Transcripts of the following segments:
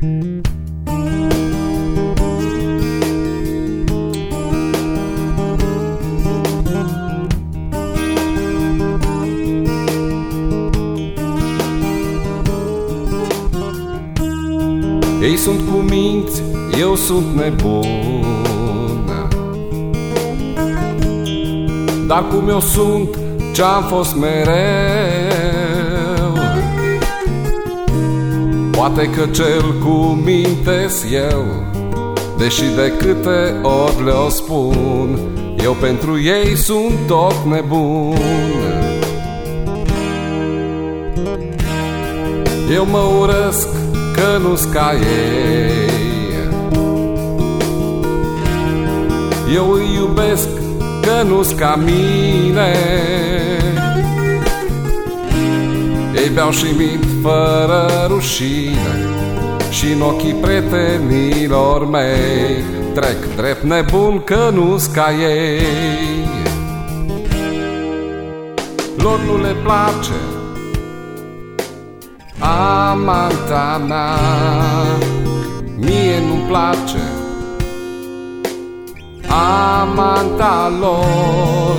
Ei sunt cu minți, eu sunt nebun. Dar cum eu sunt, ce-am fost mereu Poate că cel cu minte eu Deși de câte ori le-o spun Eu pentru ei sunt tot nebun. Eu mă urăsc că nu-s ca ei. Eu îi iubesc că nu-s ca mine. Ei beau și mint fără rușine și în ochii prietenilor mei Trec drept nebun că nu-s ca ei. Lor nu le place amanta mea Mie nu-mi place amanta lor.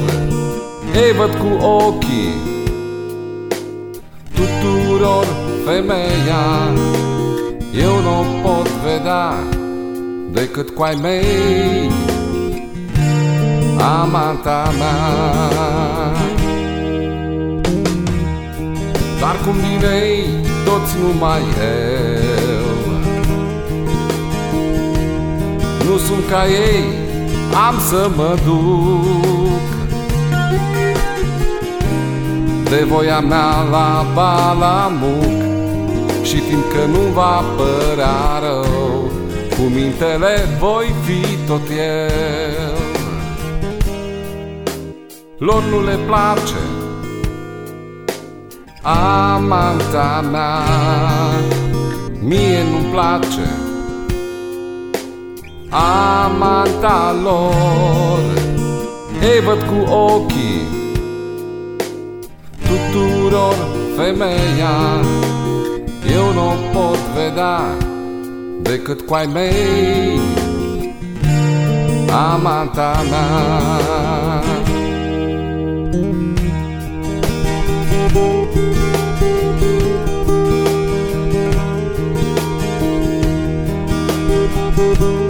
Ei văd cu ochii tuturor femeia. Eu nu pot vedea decât cu ai mei. Amanta mea. Dar cum din ei toți numai eu. Nu sunt ca ei, am să mă duc De voia mea la balamuc Și fiindcă nu va părea rău Cu mintele voi fi tot eu. Lor nu le place amanta mea Mie nu-mi place amanta lor. Ei văd cu ochii tuturor femeia Eu nu pot vedea decât cu ai mei Amanta Thank